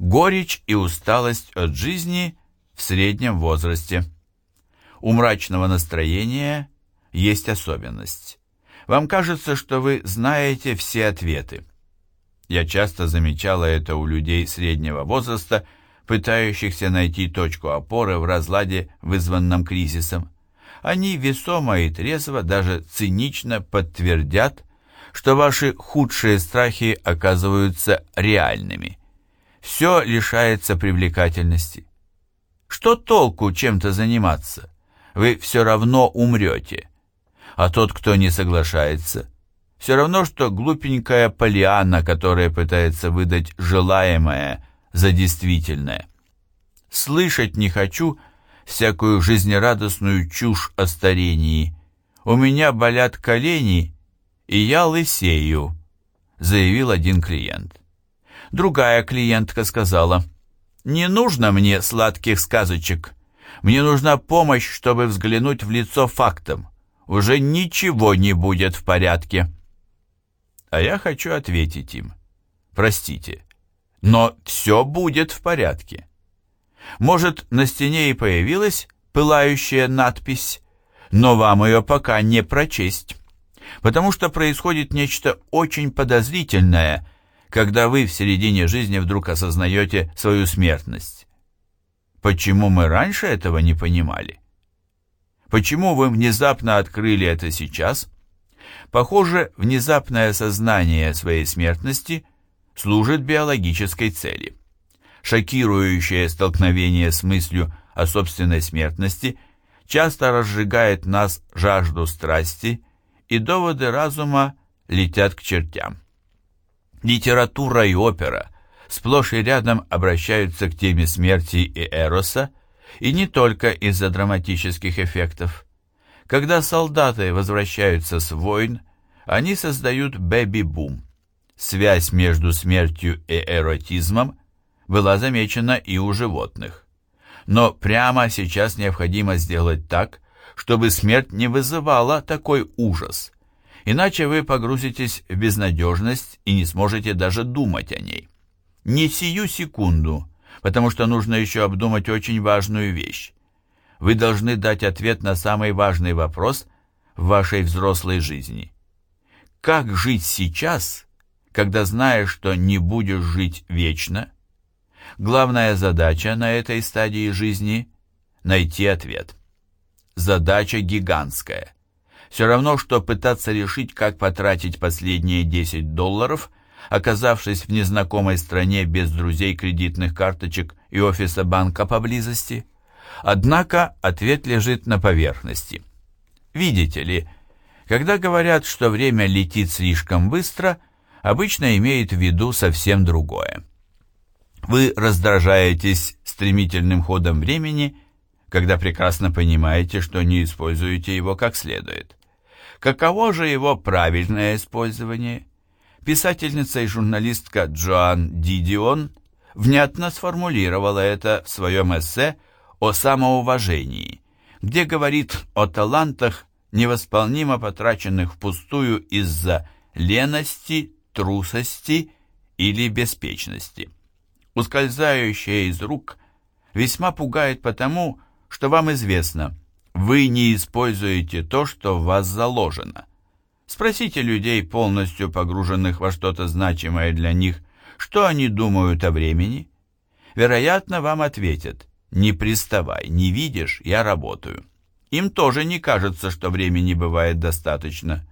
горечь и усталость от жизни в среднем возрасте. У мрачного настроения есть особенность. Вам кажется, что вы знаете все ответы. Я часто замечала это у людей среднего возраста, пытающихся найти точку опоры в разладе, вызванном кризисом. Они весомо и трезво, даже цинично подтвердят, что ваши худшие страхи оказываются реальными. Все лишается привлекательности. Что толку чем-то заниматься? Вы все равно умрете. А тот, кто не соглашается, все равно, что глупенькая Полианна, которая пытается выдать желаемое за действительное. Слышать не хочу всякую жизнерадостную чушь о старении. У меня болят колени, и я лысею, заявил один клиент. Другая клиентка сказала, «Не нужно мне сладких сказочек. Мне нужна помощь, чтобы взглянуть в лицо фактам. Уже ничего не будет в порядке». А я хочу ответить им. Простите, но все будет в порядке. Может, на стене и появилась пылающая надпись, но вам ее пока не прочесть, потому что происходит нечто очень подозрительное, когда вы в середине жизни вдруг осознаете свою смертность. Почему мы раньше этого не понимали? Почему вы внезапно открыли это сейчас – Похоже, внезапное осознание своей смертности служит биологической цели. Шокирующее столкновение с мыслью о собственной смертности часто разжигает нас жажду страсти, и доводы разума летят к чертям. Литература и опера сплошь и рядом обращаются к теме смерти и эроса, и не только из-за драматических эффектов. Когда солдаты возвращаются с войн, они создают бэби-бум. Связь между смертью и эротизмом была замечена и у животных. Но прямо сейчас необходимо сделать так, чтобы смерть не вызывала такой ужас. Иначе вы погрузитесь в безнадежность и не сможете даже думать о ней. Не сию секунду, потому что нужно еще обдумать очень важную вещь вы должны дать ответ на самый важный вопрос в вашей взрослой жизни. Как жить сейчас, когда знаешь, что не будешь жить вечно? Главная задача на этой стадии жизни – найти ответ. Задача гигантская. Все равно, что пытаться решить, как потратить последние 10 долларов, оказавшись в незнакомой стране без друзей, кредитных карточек и офиса банка поблизости – Однако ответ лежит на поверхности. Видите ли, когда говорят, что время летит слишком быстро, обычно имеют в виду совсем другое. Вы раздражаетесь стремительным ходом времени, когда прекрасно понимаете, что не используете его как следует. Каково же его правильное использование? Писательница и журналистка Джоан Дидион внятно сформулировала это в своем эссе о самоуважении, где говорит о талантах, невосполнимо потраченных впустую из-за лености, трусости или беспечности. Ускользающее из рук весьма пугает потому, что вам известно, вы не используете то, что в вас заложено. Спросите людей, полностью погруженных во что-то значимое для них, что они думают о времени. Вероятно, вам ответят, «Не приставай, не видишь, я работаю». Им тоже не кажется, что времени бывает достаточно.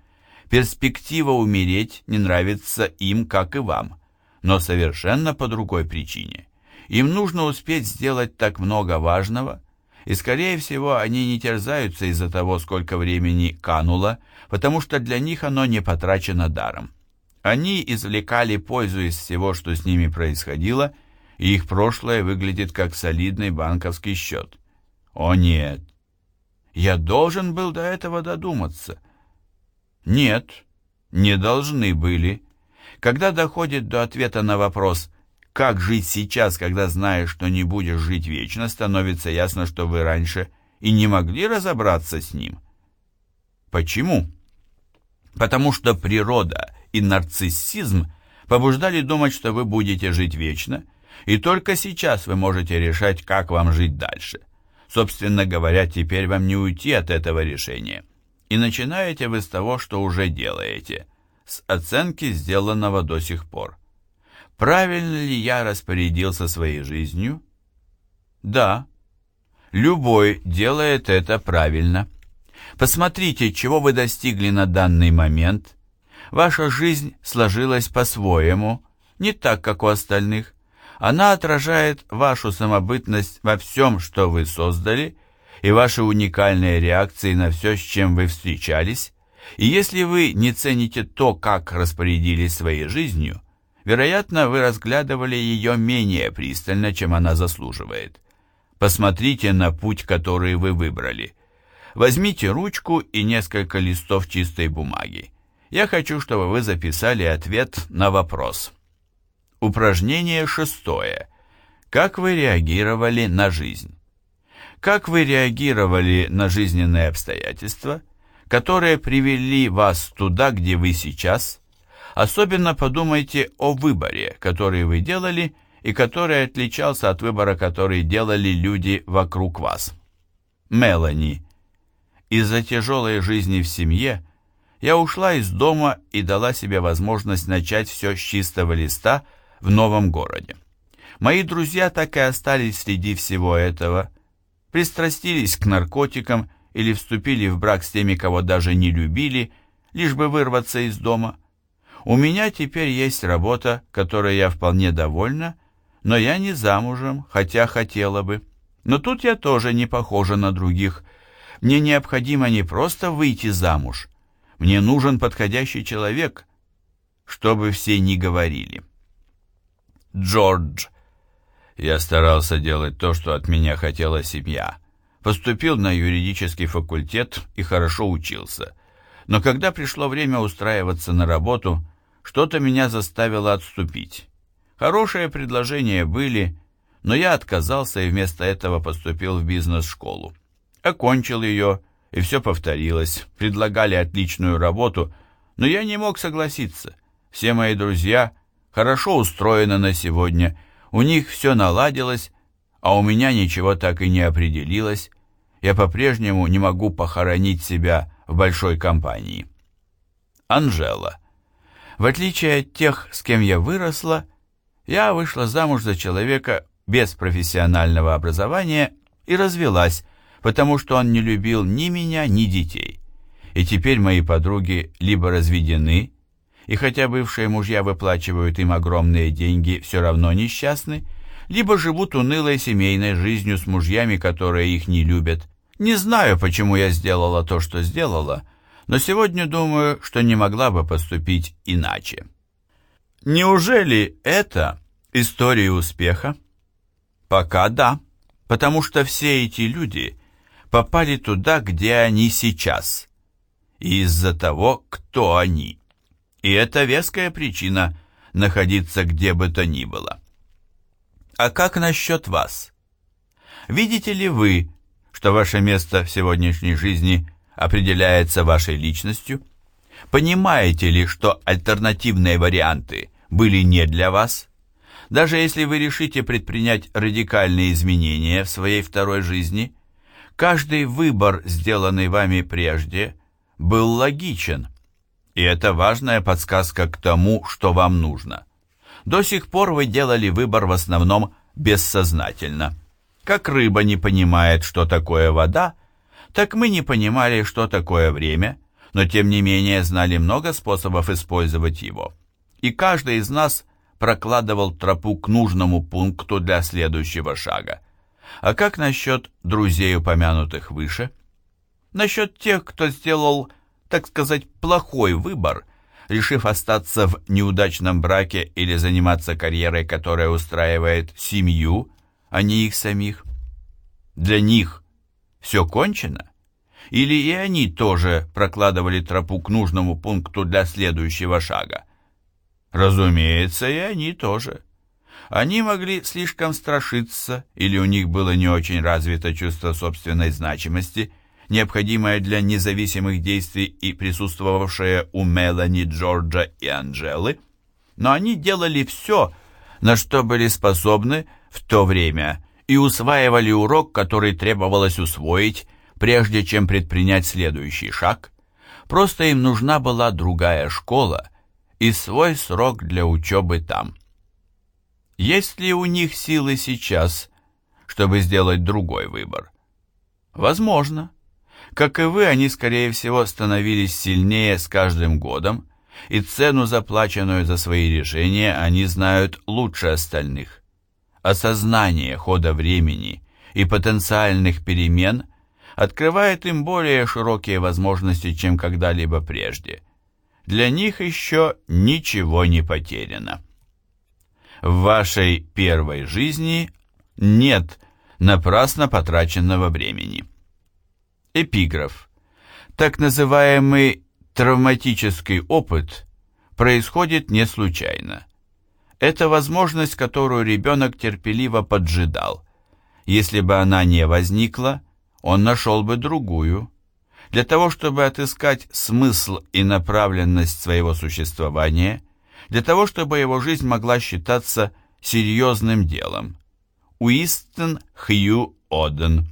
Перспектива умереть не нравится им, как и вам, но совершенно по другой причине. Им нужно успеть сделать так много важного, и, скорее всего, они не терзаются из-за того, сколько времени кануло, потому что для них оно не потрачено даром. Они извлекали пользу из всего, что с ними происходило, и их прошлое выглядит как солидный банковский счет. О нет, я должен был до этого додуматься. Нет, не должны были. Когда доходит до ответа на вопрос «Как жить сейчас, когда знаешь, что не будешь жить вечно?» становится ясно, что вы раньше и не могли разобраться с ним. Почему? Потому что природа и нарциссизм побуждали думать, что вы будете жить вечно – И только сейчас вы можете решать, как вам жить дальше. Собственно говоря, теперь вам не уйти от этого решения. И начинаете вы с того, что уже делаете, с оценки сделанного до сих пор. Правильно ли я распорядился своей жизнью? Да. Любой делает это правильно. Посмотрите, чего вы достигли на данный момент. Ваша жизнь сложилась по-своему, не так, как у остальных. Она отражает вашу самобытность во всем, что вы создали, и ваши уникальные реакции на все, с чем вы встречались. И если вы не цените то, как распорядились своей жизнью, вероятно, вы разглядывали ее менее пристально, чем она заслуживает. Посмотрите на путь, который вы выбрали. Возьмите ручку и несколько листов чистой бумаги. Я хочу, чтобы вы записали ответ на вопрос. Упражнение шестое. Как вы реагировали на жизнь? Как вы реагировали на жизненные обстоятельства, которые привели вас туда, где вы сейчас? Особенно подумайте о выборе, который вы делали и который отличался от выбора, который делали люди вокруг вас. Мелани. Из-за тяжелой жизни в семье я ушла из дома и дала себе возможность начать все с чистого листа – в новом городе. Мои друзья так и остались среди всего этого, пристрастились к наркотикам или вступили в брак с теми, кого даже не любили, лишь бы вырваться из дома. У меня теперь есть работа, которой я вполне довольна, но я не замужем, хотя хотела бы. Но тут я тоже не похожа на других. Мне необходимо не просто выйти замуж. Мне нужен подходящий человек, чтобы все не говорили. Джордж. Я старался делать то, что от меня хотела семья. Поступил на юридический факультет и хорошо учился. Но когда пришло время устраиваться на работу, что-то меня заставило отступить. Хорошие предложения были, но я отказался и вместо этого поступил в бизнес-школу. Окончил ее, и все повторилось. Предлагали отличную работу, но я не мог согласиться. Все мои друзья хорошо устроена на сегодня, у них все наладилось, а у меня ничего так и не определилось. Я по-прежнему не могу похоронить себя в большой компании. Анжела. В отличие от тех, с кем я выросла, я вышла замуж за человека без профессионального образования и развелась, потому что он не любил ни меня, ни детей. И теперь мои подруги либо разведены, и хотя бывшие мужья выплачивают им огромные деньги, все равно несчастны, либо живут унылой семейной жизнью с мужьями, которые их не любят. Не знаю, почему я сделала то, что сделала, но сегодня думаю, что не могла бы поступить иначе. Неужели это история успеха? Пока да, потому что все эти люди попали туда, где они сейчас, из-за того, кто они. И это веская причина находиться где бы то ни было. А как насчет вас? Видите ли вы, что ваше место в сегодняшней жизни определяется вашей личностью? Понимаете ли, что альтернативные варианты были не для вас? Даже если вы решите предпринять радикальные изменения в своей второй жизни, каждый выбор, сделанный вами прежде, был логичен – и это важная подсказка к тому, что вам нужно. До сих пор вы делали выбор в основном бессознательно. Как рыба не понимает, что такое вода, так мы не понимали, что такое время, но тем не менее знали много способов использовать его. И каждый из нас прокладывал тропу к нужному пункту для следующего шага. А как насчет друзей, упомянутых выше? Насчет тех, кто сделал так сказать, плохой выбор, решив остаться в неудачном браке или заниматься карьерой, которая устраивает семью, а не их самих? Для них все кончено? Или и они тоже прокладывали тропу к нужному пункту для следующего шага? Разумеется, и они тоже. Они могли слишком страшиться, или у них было не очень развито чувство собственной значимости, необходимое для независимых действий и присутствовавшее у Мелани, Джорджа и Анжелы, но они делали все, на что были способны в то время и усваивали урок, который требовалось усвоить, прежде чем предпринять следующий шаг. Просто им нужна была другая школа и свой срок для учебы там. Есть ли у них силы сейчас, чтобы сделать другой выбор? Возможно. Как и вы, они, скорее всего, становились сильнее с каждым годом, и цену, заплаченную за свои решения, они знают лучше остальных. Осознание хода времени и потенциальных перемен открывает им более широкие возможности, чем когда-либо прежде. Для них еще ничего не потеряно. В вашей первой жизни нет напрасно потраченного времени. Эпиграф. Так называемый травматический опыт происходит не случайно. Это возможность, которую ребенок терпеливо поджидал. Если бы она не возникла, он нашел бы другую. Для того, чтобы отыскать смысл и направленность своего существования, для того, чтобы его жизнь могла считаться серьезным делом. Уистон Хью Оден.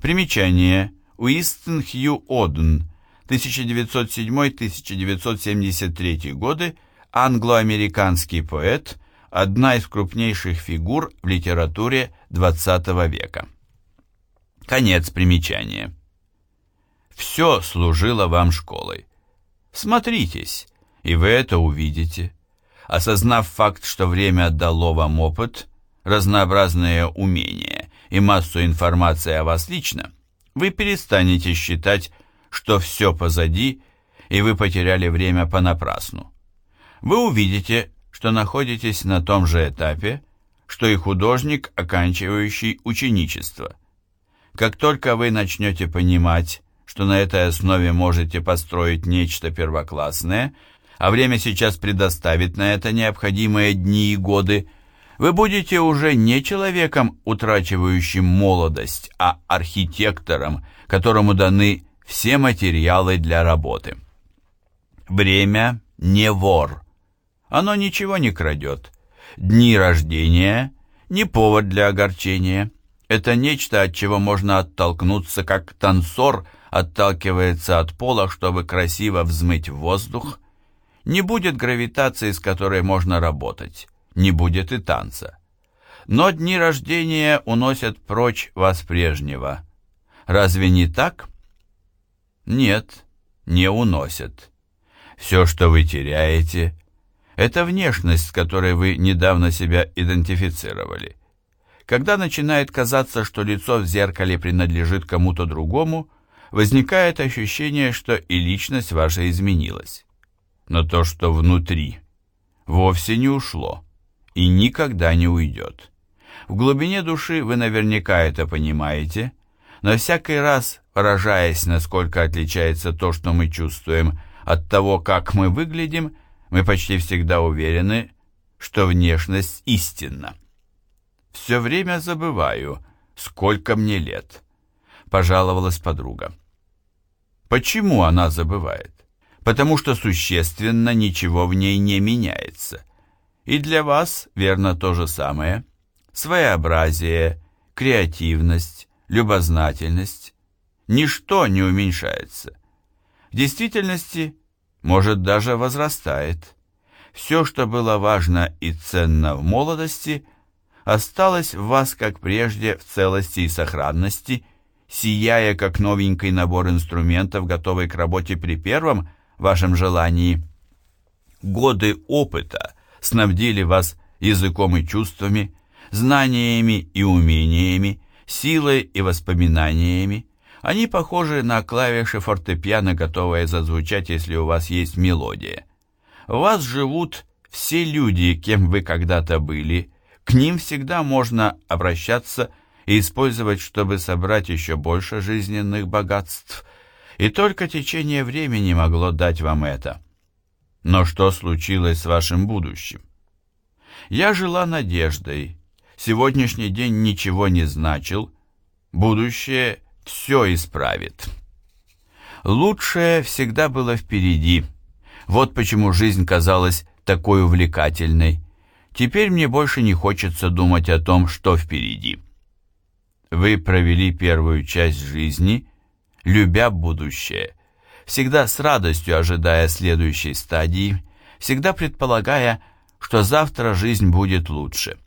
Примечание. Уистон Хью Оден, 1907-1973 годы, англо-американский поэт, одна из крупнейших фигур в литературе XX века. Конец примечания. Все служило вам школой. Смотритесь, и вы это увидите. Осознав факт, что время дало вам опыт, разнообразные умения и массу информации о вас лично, вы перестанете считать, что все позади, и вы потеряли время понапрасну. Вы увидите, что находитесь на том же этапе, что и художник, оканчивающий ученичество. Как только вы начнете понимать, что на этой основе можете построить нечто первоклассное, а время сейчас предоставит на это необходимые дни и годы, вы будете уже не человеком, утрачивающим молодость, а архитектором, которому даны все материалы для работы. Время не вор. Оно ничего не крадет. Дни рождения – не повод для огорчения. Это нечто, от чего можно оттолкнуться, как танцор отталкивается от пола, чтобы красиво взмыть в воздух. Не будет гравитации, с которой можно работать. Не будет и танца. Но дни рождения уносят прочь вас прежнего. Разве не так? Нет, не уносят. Все, что вы теряете, это внешность, с которой вы недавно себя идентифицировали. Когда начинает казаться, что лицо в зеркале принадлежит кому-то другому, возникает ощущение, что и личность ваша изменилась. Но то, что внутри, вовсе не ушло и никогда не уйдет. В глубине души вы наверняка это понимаете, но всякий раз, выражаясь, насколько отличается то, что мы чувствуем, от того, как мы выглядим, мы почти всегда уверены, что внешность истинна. «Все время забываю, сколько мне лет», — пожаловалась подруга. Почему она забывает? Потому что существенно ничего в ней не меняется. И для вас верно то же самое. Своеобразие, креативность, любознательность. Ничто не уменьшается. В действительности, может, даже возрастает. Все, что было важно и ценно в молодости, осталось в вас, как прежде, в целости и сохранности, сияя, как новенький набор инструментов, готовый к работе при первом вашем желании. Годы опыта снабдили вас языком и чувствами, знаниями и умениями, силой и воспоминаниями. Они похожи на клавиши фортепиано, готовые зазвучать, если у вас есть мелодия. В вас живут все люди, кем вы когда-то были, к ним всегда можно обращаться и использовать, чтобы собрать еще больше жизненных богатств. И только течение времени могло дать вам это. Но что случилось с вашим будущим? Я жила надеждой. Сегодняшний день ничего не значил. Будущее все исправит. Лучшее всегда было впереди. Вот почему жизнь казалась такой увлекательной. Теперь мне больше не хочется думать о том, что впереди. Вы провели первую часть жизни, любя будущее, всегда с радостью ожидая следующей стадии, всегда предполагая, что завтра жизнь будет лучше.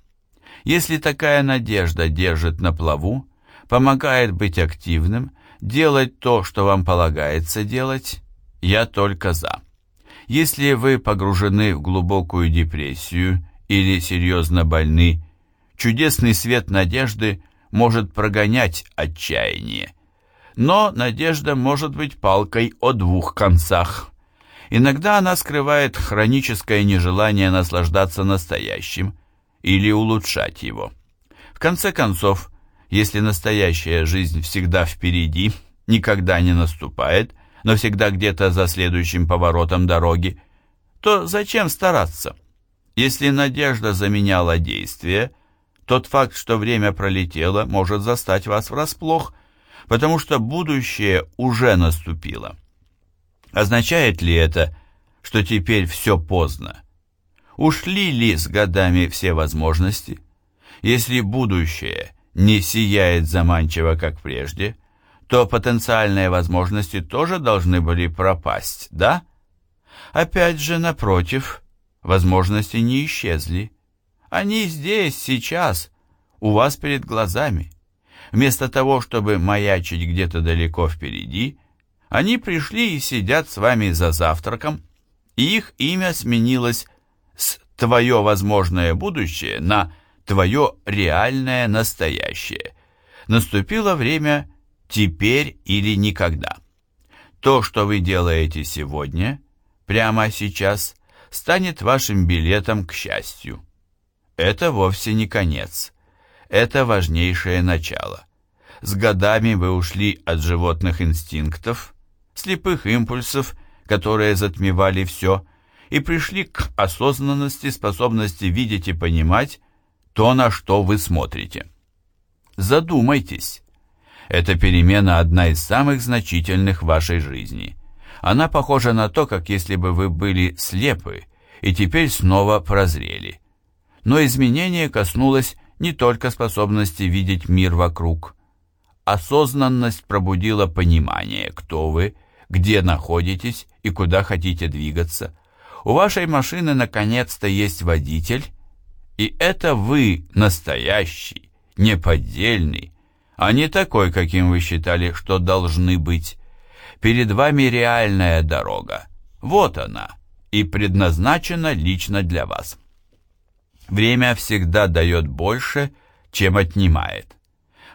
Если такая надежда держит на плаву, помогает быть активным, делать то, что вам полагается делать, я только за. Если вы погружены в глубокую депрессию или серьезно больны, чудесный свет надежды может прогонять отчаяние. Но надежда может быть палкой о двух концах. Иногда она скрывает хроническое нежелание наслаждаться настоящим или улучшать его. В конце концов, если настоящая жизнь всегда впереди, никогда не наступает, но всегда где-то за следующим поворотом дороги, то зачем стараться? Если надежда заменяла действие, тот факт, что время пролетело, может застать вас врасплох, потому что будущее уже наступило. Означает ли это, что теперь все поздно? Ушли ли с годами все возможности? Если будущее не сияет заманчиво, как прежде, то потенциальные возможности тоже должны были пропасть, да? Опять же, напротив, возможности не исчезли. Они здесь, сейчас, у вас перед глазами. Вместо того, чтобы маячить где-то далеко впереди, они пришли и сидят с вами за завтраком, и их имя сменилось с «твое возможное будущее» на «твое реальное настоящее». Наступило время «теперь или никогда». То, что вы делаете сегодня, прямо сейчас, станет вашим билетом к счастью. Это вовсе не конец. Это важнейшее начало. С годами вы ушли от животных инстинктов, слепых импульсов, которые затмевали все, и пришли к осознанности, способности видеть и понимать то, на что вы смотрите. Задумайтесь. Эта перемена одна из самых значительных в вашей жизни. Она похожа на то, как если бы вы были слепы и теперь снова прозрели. Но изменение коснулось не только способности видеть мир вокруг. Осознанность пробудила понимание, кто вы, где находитесь и куда хотите двигаться. У вашей машины наконец-то есть водитель, и это вы настоящий, неподдельный, а не такой, каким вы считали, что должны быть. Перед вами реальная дорога. Вот она, и предназначена лично для вас. Время всегда дает больше, чем отнимает.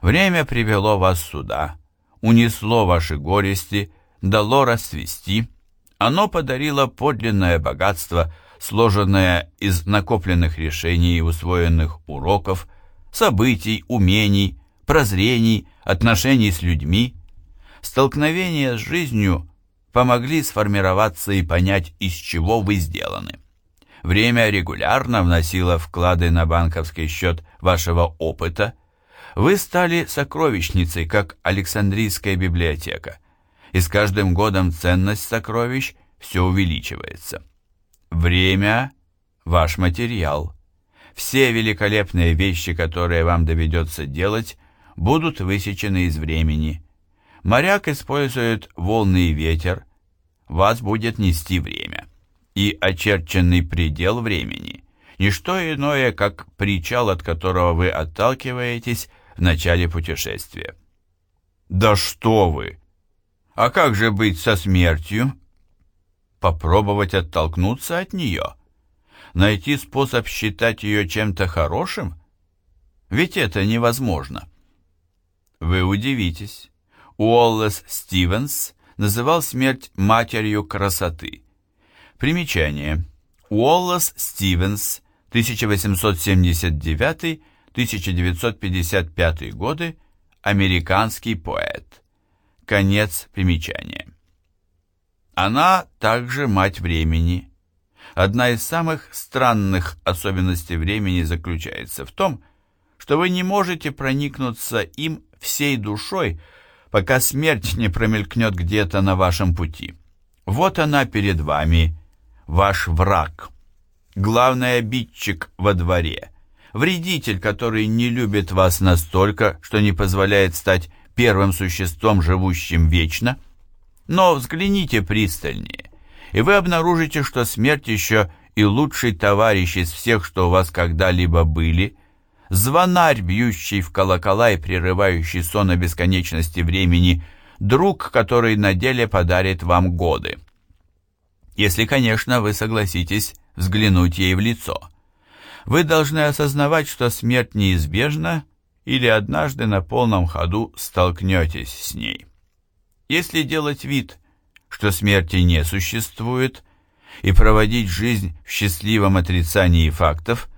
Время привело вас сюда, унесло ваши горести, дало расцвести. Оно подарило подлинное богатство, сложенное из накопленных решений и усвоенных уроков, событий, умений, прозрений, отношений с людьми. Столкновения с жизнью помогли сформироваться и понять, из чего вы сделаны. Время регулярно вносило вклады на банковский счет вашего опыта. Вы стали сокровищницей, как Александрийская библиотека, и с каждым годом ценность сокровищ все увеличивается. Время – ваш материал. Все великолепные вещи, которые вам доведется делать, будут высечены из времени. Моряк использует волны и ветер, вас будет нести время и очерченный предел времени – ничто иное, как причал, от которого вы отталкиваетесь в начале путешествия. Да что вы! А как же быть со смертью? Попробовать оттолкнуться от нее? Найти способ считать ее чем-то хорошим? Ведь это невозможно. Вы удивитесь. Уоллес Стивенс называл смерть матерью красоты – Примечание. Уоллес Стивенс, 1879-1955 годы, американский поэт. Конец примечания. Она также мать времени. Одна из самых странных особенностей времени заключается в том, что вы не можете проникнуться им всей душой, пока смерть не промелькнет где-то на вашем пути. Вот она перед вами – ваш враг. главный обидчик во дворе, вредитель, который не любит вас настолько, что не позволяет стать первым существом, живущим вечно. Но взгляните пристальнее, и вы обнаружите, что смерть еще и лучший товарищ из всех, что у вас когда-либо были, звонарь, бьющий в колокола и прерывающий сон о бесконечности времени, друг, который на деле подарит вам годы. Если, конечно, вы согласитесь взглянуть ей в лицо. Вы должны осознавать, что смерть неизбежна, или однажды на полном ходу столкнетесь с ней. Если делать вид, что смерти не существует, и проводить жизнь в счастливом отрицании фактов,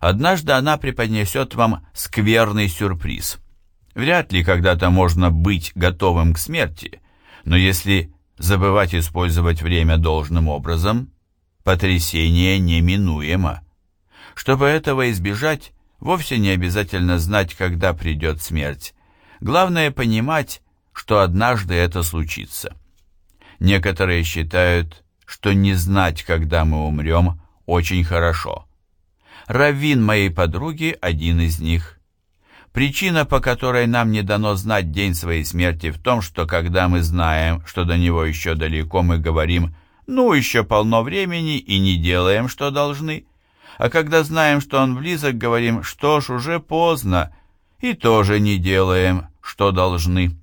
однажды она преподнесет вам скверный сюрприз. Вряд ли когда-то можно быть готовым к смерти, но если забывать использовать время должным образом, потрясение неминуемо. Чтобы этого избежать, вовсе не обязательно знать, когда придет смерть. Главное понимать, что однажды это случится. Некоторые считают, что не знать, когда мы умрем, очень хорошо. Раввин моей подруги один из них. Причина, по которой нам не дано знать день своей смерти, в том, что когда мы знаем, что до него еще далеко, мы говорим «ну, еще полно времени» и не делаем, что должны. А когда знаем, что он близок, говорим «что ж, уже поздно» и тоже не делаем, что должны.